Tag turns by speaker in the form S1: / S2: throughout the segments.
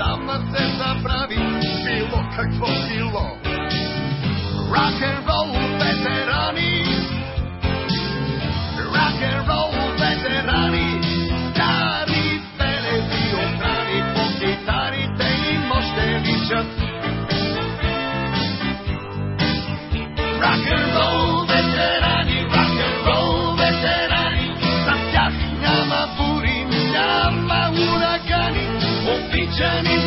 S1: Nama se zabravi bilo kakvo bilo. Rock and roll journey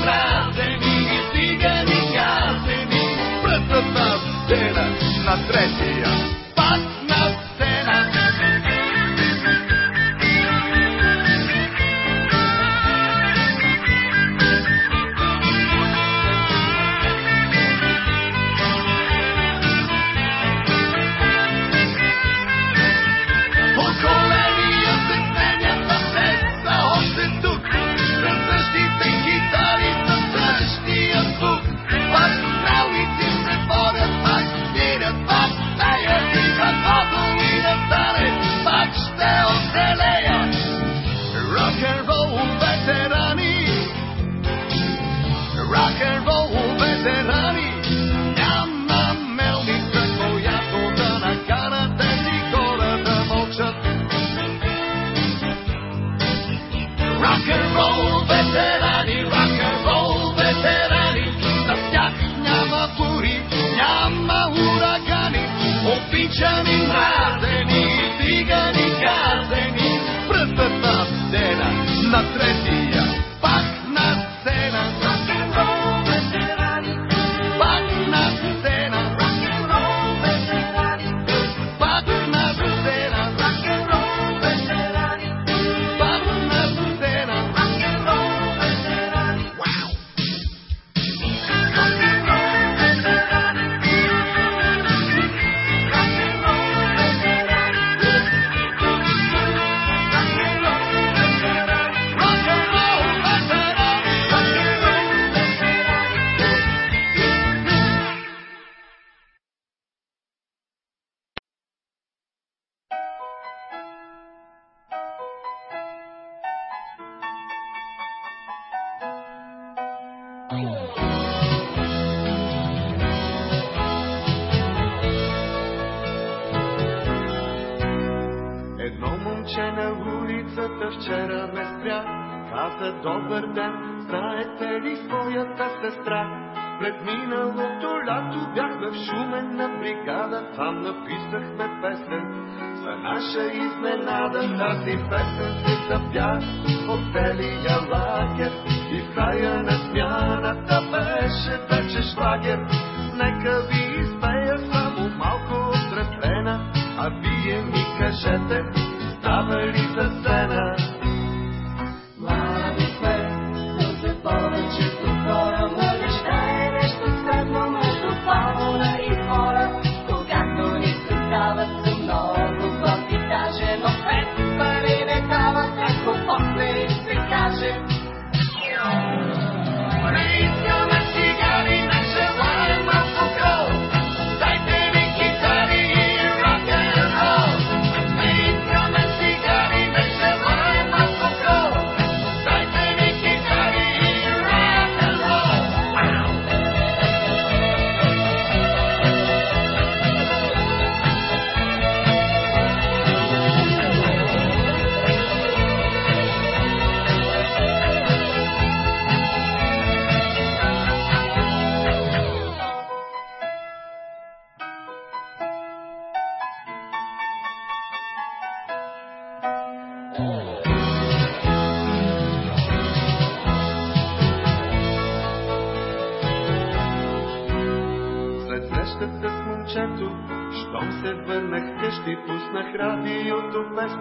S1: Едно момче на улицата вчера ме спря, каза добър ден, знаете ли своята сестра? Пред миналото лято бях в Шумен на бригада, там написахме песен. За наша изненада тази песен се запя от целия лагер. И в края на смяната беше вече шлагер. Нека ви изпея само малко отреплена, а вие ми кажете, става ли за сцена?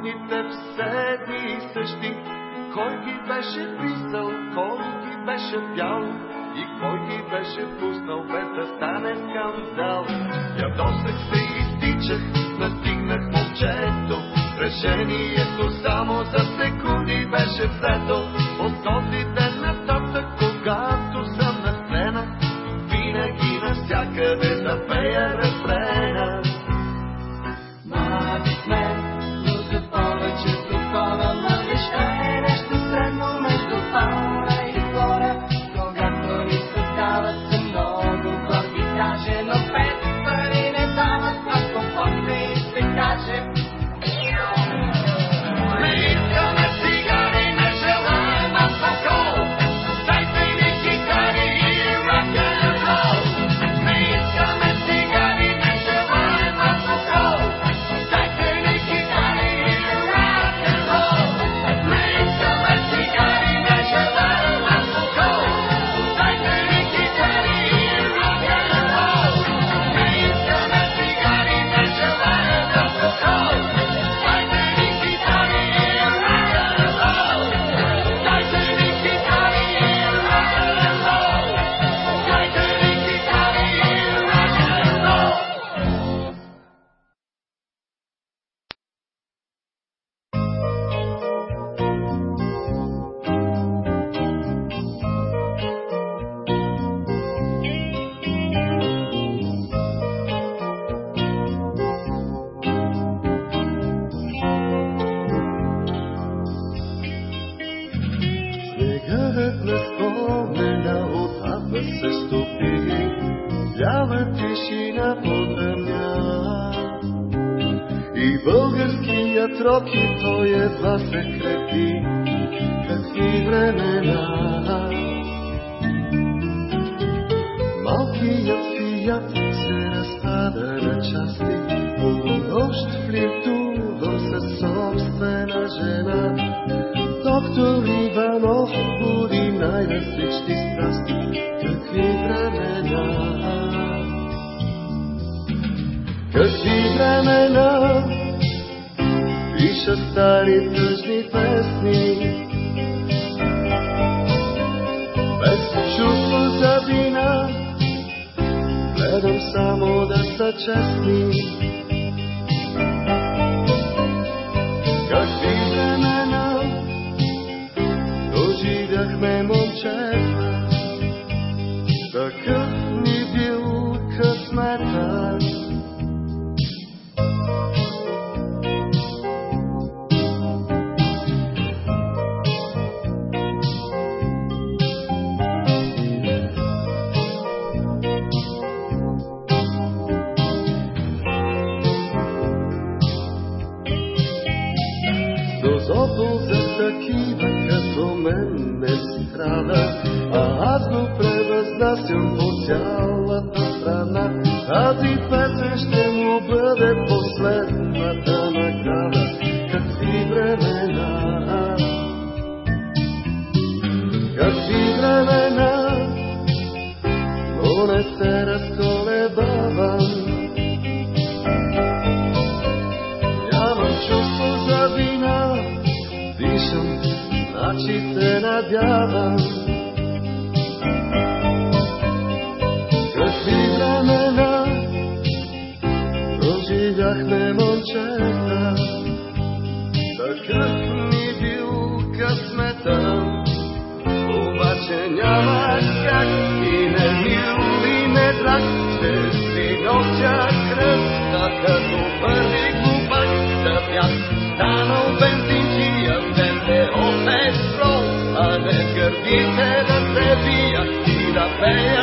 S1: думите все едни и същи. Кой ги беше писал, кой ги беше пял и кой ги беше пуснал без да стане скандал. Ядосък се изтичах, настигнах момчето. Решението само за секунди беше взето. От този ден нататък, когато съм на сцена, винаги навсякъде да пея нямаш как и не милови не драк, ще си нося кръста като първи глупак, да бях станал бензинчия, ден не от а не гърдите да се бия и да пея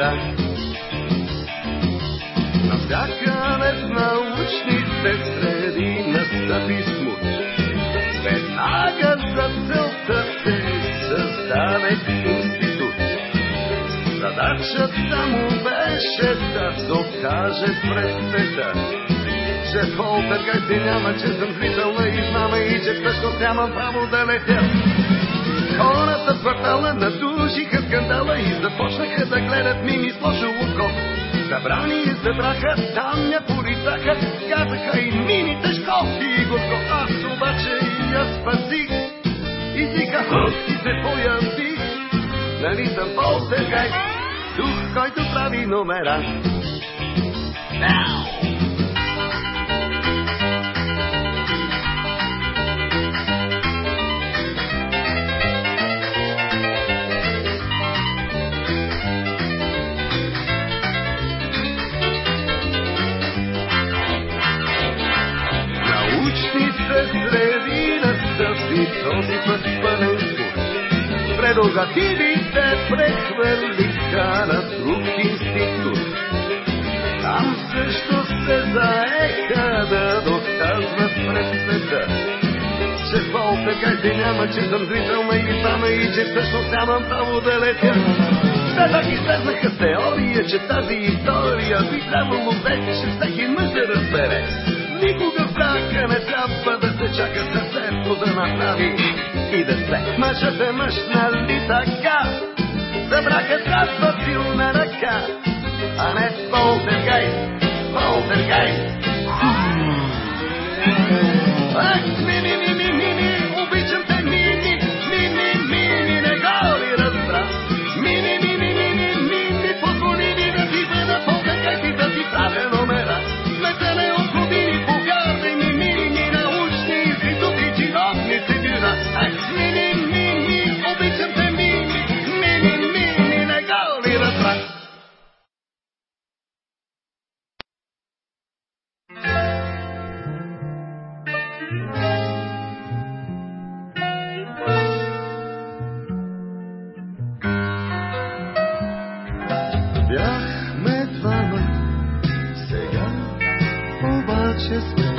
S1: номера. Навсякъде в научните среди настъпи смут. Веднага за целта се създаде институт. Задачата му беше да докаже пред света, че полтергайци няма, че съм зрител на измама и че всъщност нямам право да летя. Хората в квартала надушиха скандала и започнаха да гледат мими с лошо око. И събраха, там ня порицаха, казаха и мини тежко и горко. Аз обаче я спасих и тиха и се появих. Нали съм полтергайст, дух, който прави номера. Now! Настъпи този път пълен. Прерогативите прехвърлиха на друг институт. Там също се заеха да доказват пред света, че полтергайци няма, че съм зрител на измама и че всъщност нямам право да летя. Все так излезнаха с теория, че тази история би трябвало вече всеки мъж да разбере. Никога в брака не трябва да се чака сърцето да направи и да се. Мъжът е мъж, нали така? За брака трябва силна ръка, а не полтергайст, полтергайст. Ах, мини, мини, мини, обичам обаче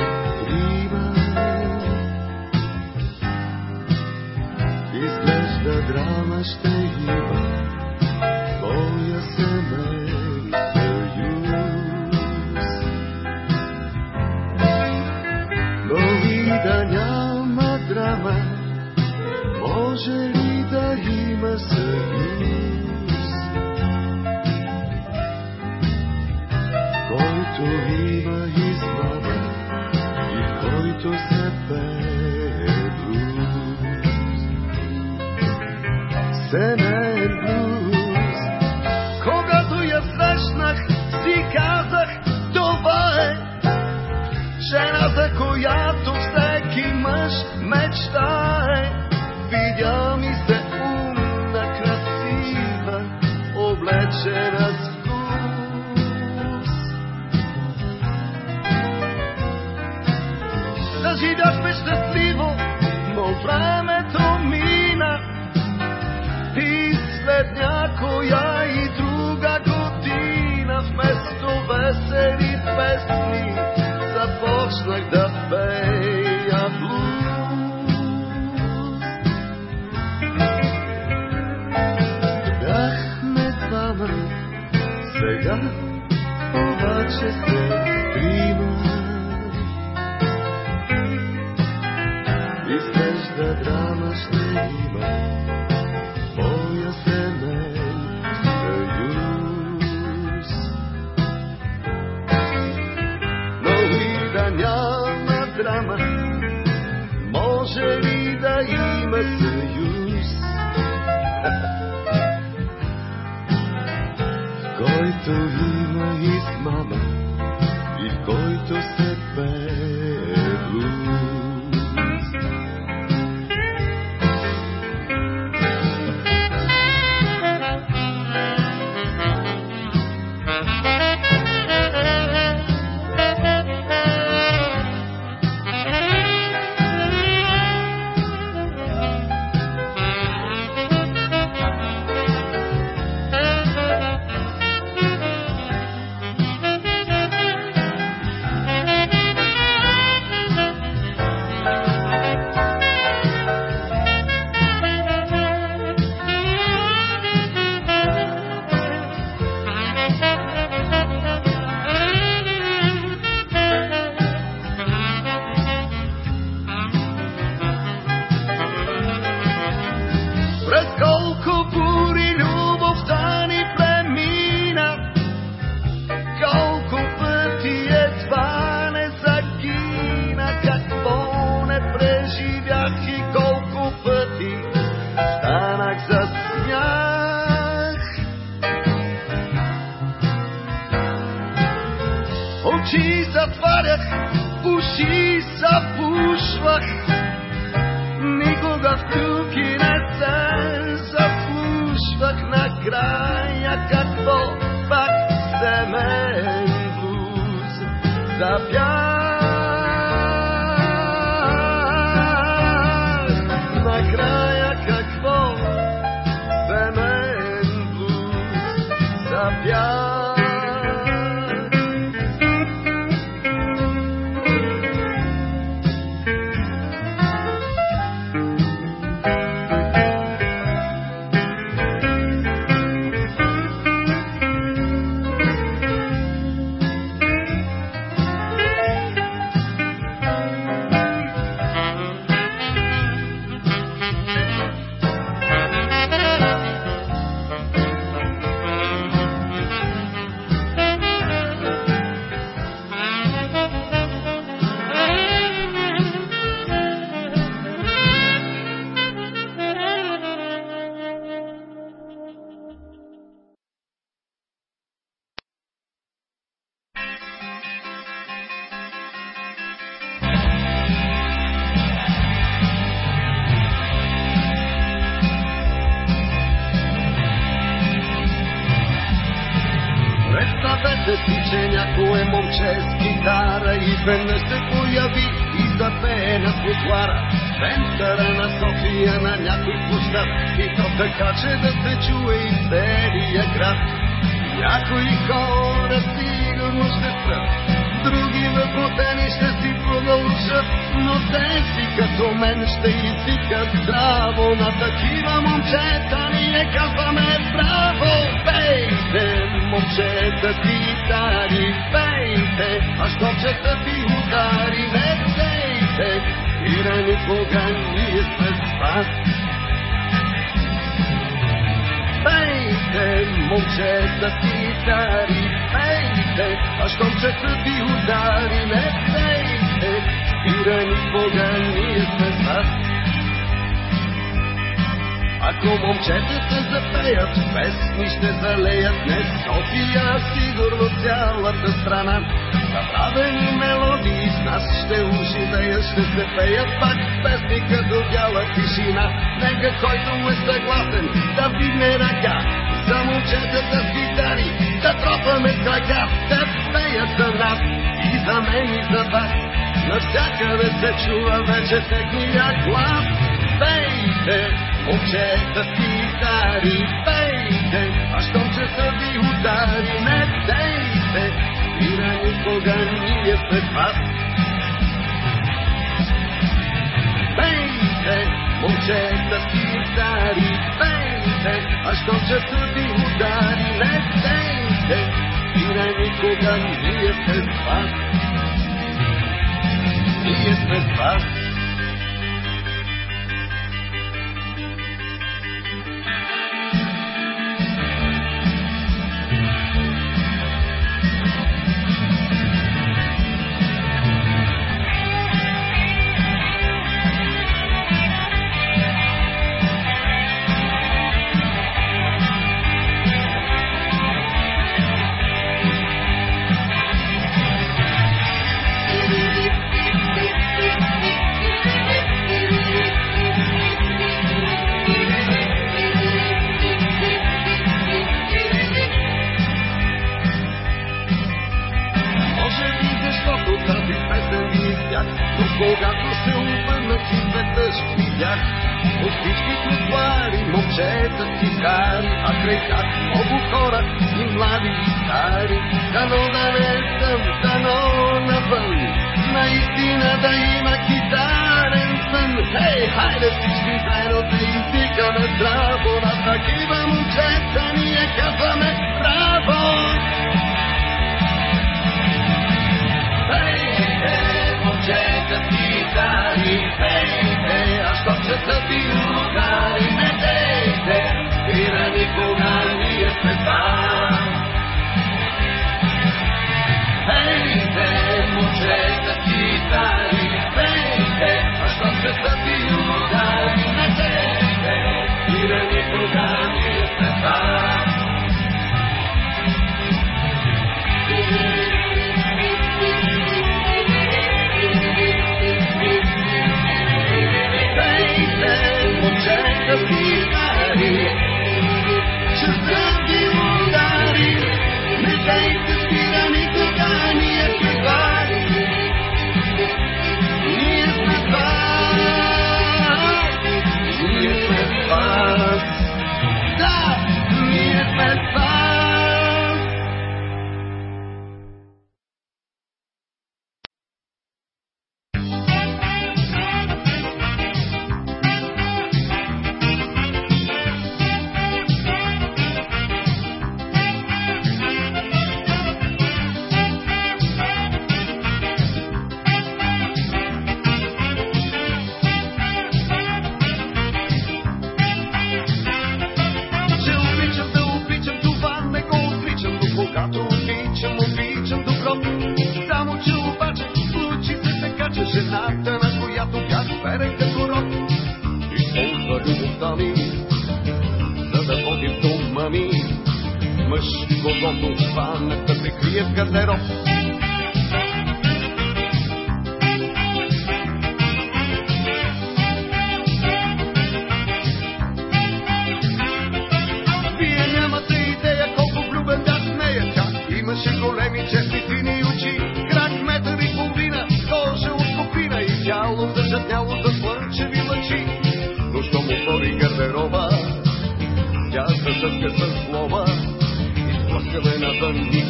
S1: тротуара. Центъра на София на някой площад и то така, че да се чуе и целия град. Някои хора сигурно ще спрат, други възмутени ще си продължат, но тези като мен ще извикат здраво на такива момчета ние казваме браво, пейте, момчета си дари, пейте, а що че да ви удари, не дейте, и да никога ние сме с вас. Пейте, момчета си дари, пейте, а що че да ви удари, не дейте, и да никога ние сме с вас. Ако момчетата запеят, песни ще залеят не София, сигурно цялата страна. Забравени мелодии с нас ще оживеят, ще се пеят пак песни като бяла тишина. Нека който е съгласен да вдигне ръка за момчетата с гитари, да тропаме с крака, да пеят за нас и за мен и за вас. Навсякъде се чува вече техния глас. Пейте, момчета си стари, пейте, а щом че са ви удари, не дейте, на никога ние след вас. Пейте, момчета си стари, пейте, а щом че са ви удари, не дейте, и на никога ние след вас. Ние сме с вас. Но когато се обърнах и веднъж видях от всички тротуари момчета цигари, а край тях много хора и млади и стари. Дано да не съм, дано навън, наистина да има китарен сън. Хей, хайде всички заедно да издигаме здраво, на такива момчета ние казваме браво! Момчета цигари, хей, хей, а що се тъпи угари, не дейте, спира никога ние сме там. Hej, момчета момчета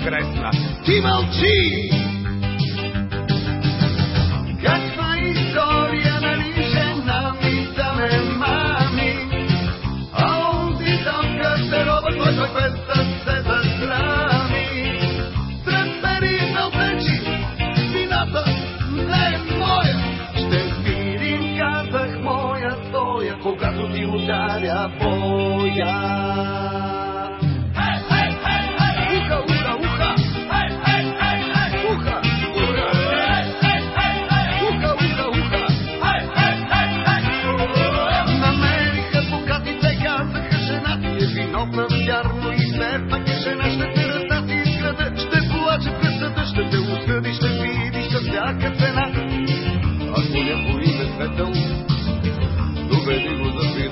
S1: навън и кресна.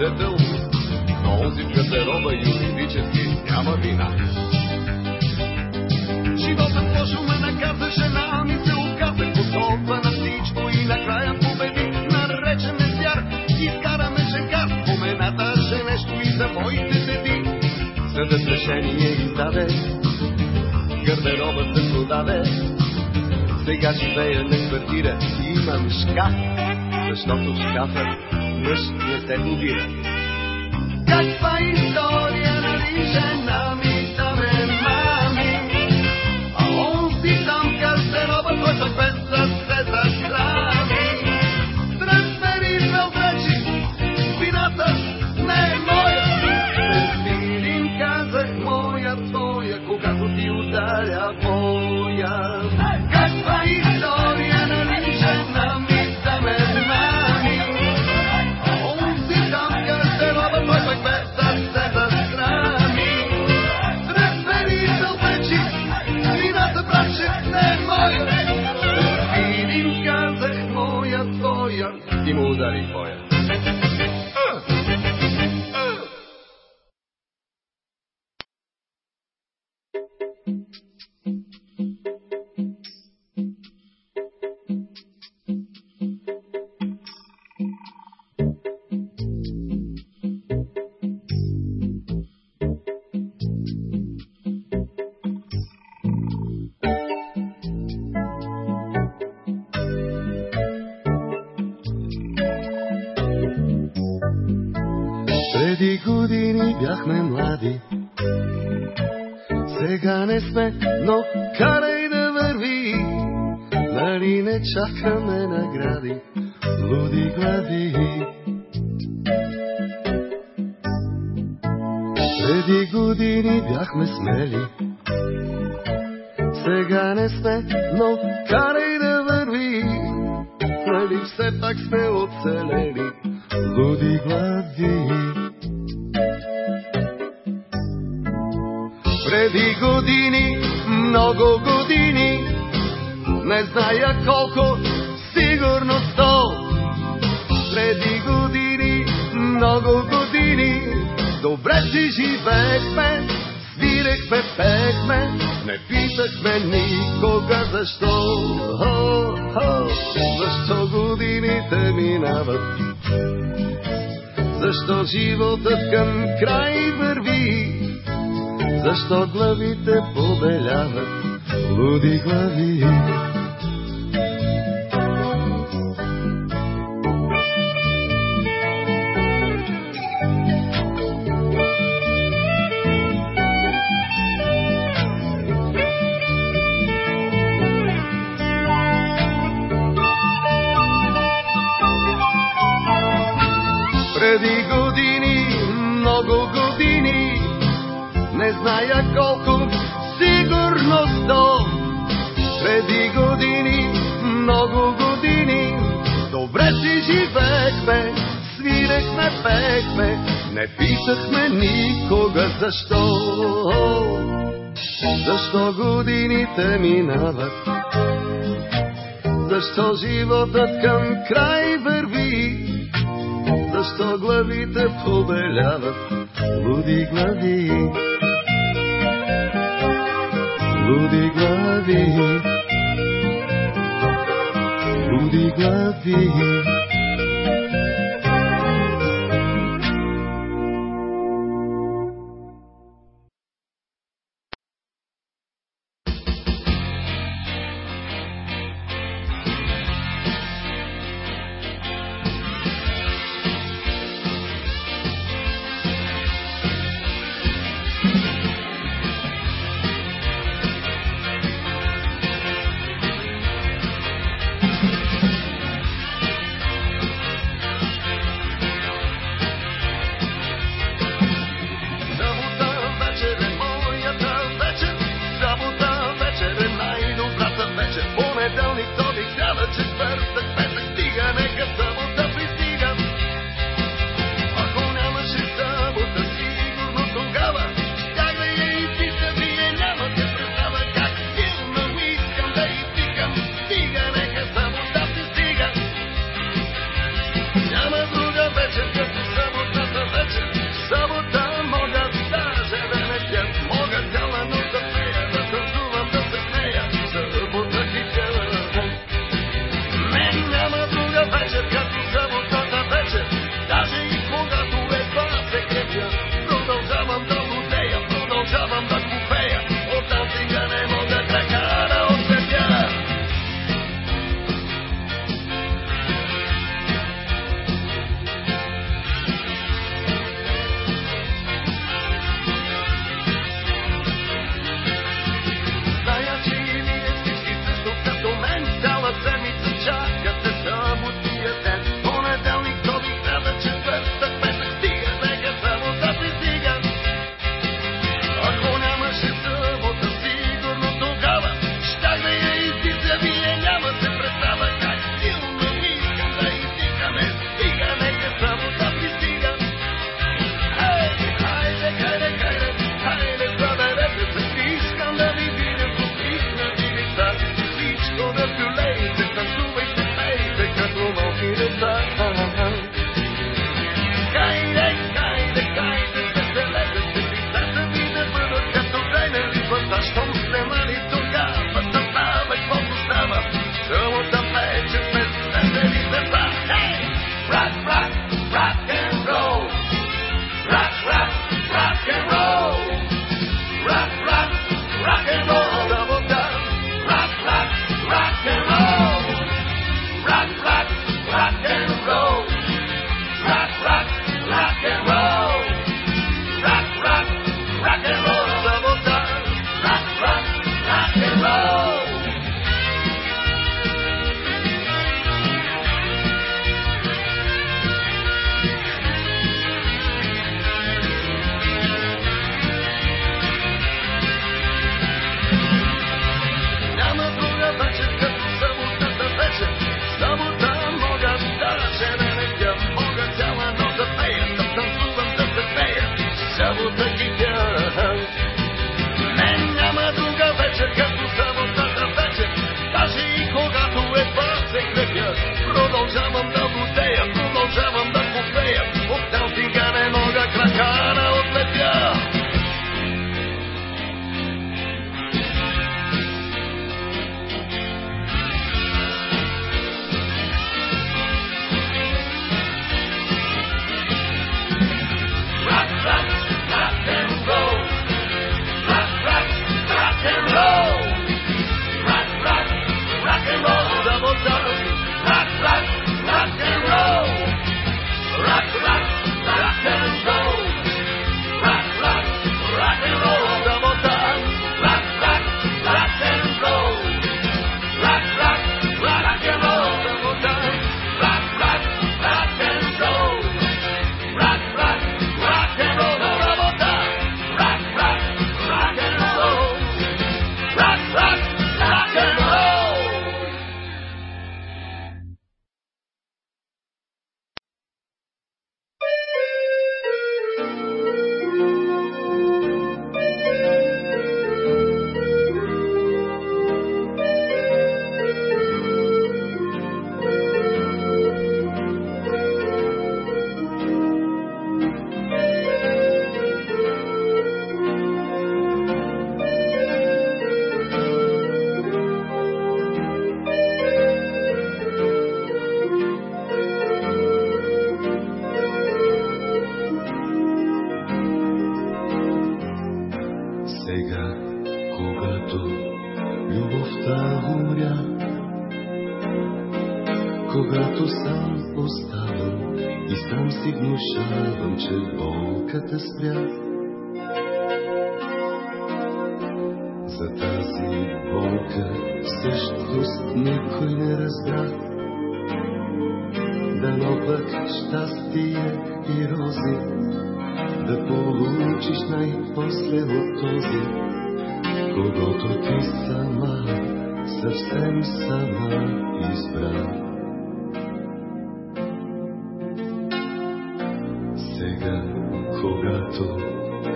S1: Свидетел, но онзи в гардероба юридически няма вина. Животът лошо ме наказа, жена ми се оказа готова на всичко и накрая победи. Нарече ме звяр, изкара ме шега, спомената же нещо и за моите деди. Съдът решение издаде, гардероба се продаде. Сега живея на квартира имам шкаф, защото в шкафа мъж не се побира. Каква история, нали жена ми твоя, и му удари боя. бяхме колко, сигурно сто. Преди години, много години, добре си живеехме, свирехме, пехме, не питахме никога защо. О, о, защо годините минават? Защо животът към край върви? Защо главите побеляват? Луди глави. Защо. Защо годините минават? Защо животът към край върви? Защо главите побеляват? Луди глави. Луди глави. Луди глави.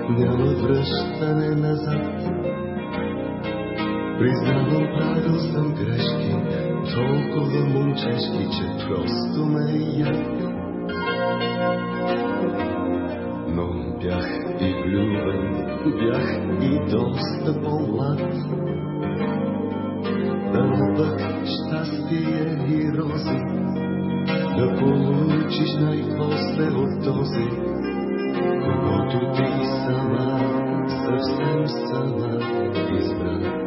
S1: Няма връщане назад, признавам, правил съм грешки, толкова момчешки, че просто ме яд. Но бях и влюбен, бях и доста по-млад. Да пък щастие и рози, да получиш най-после от този, когато ти sana, özlem sana, biz.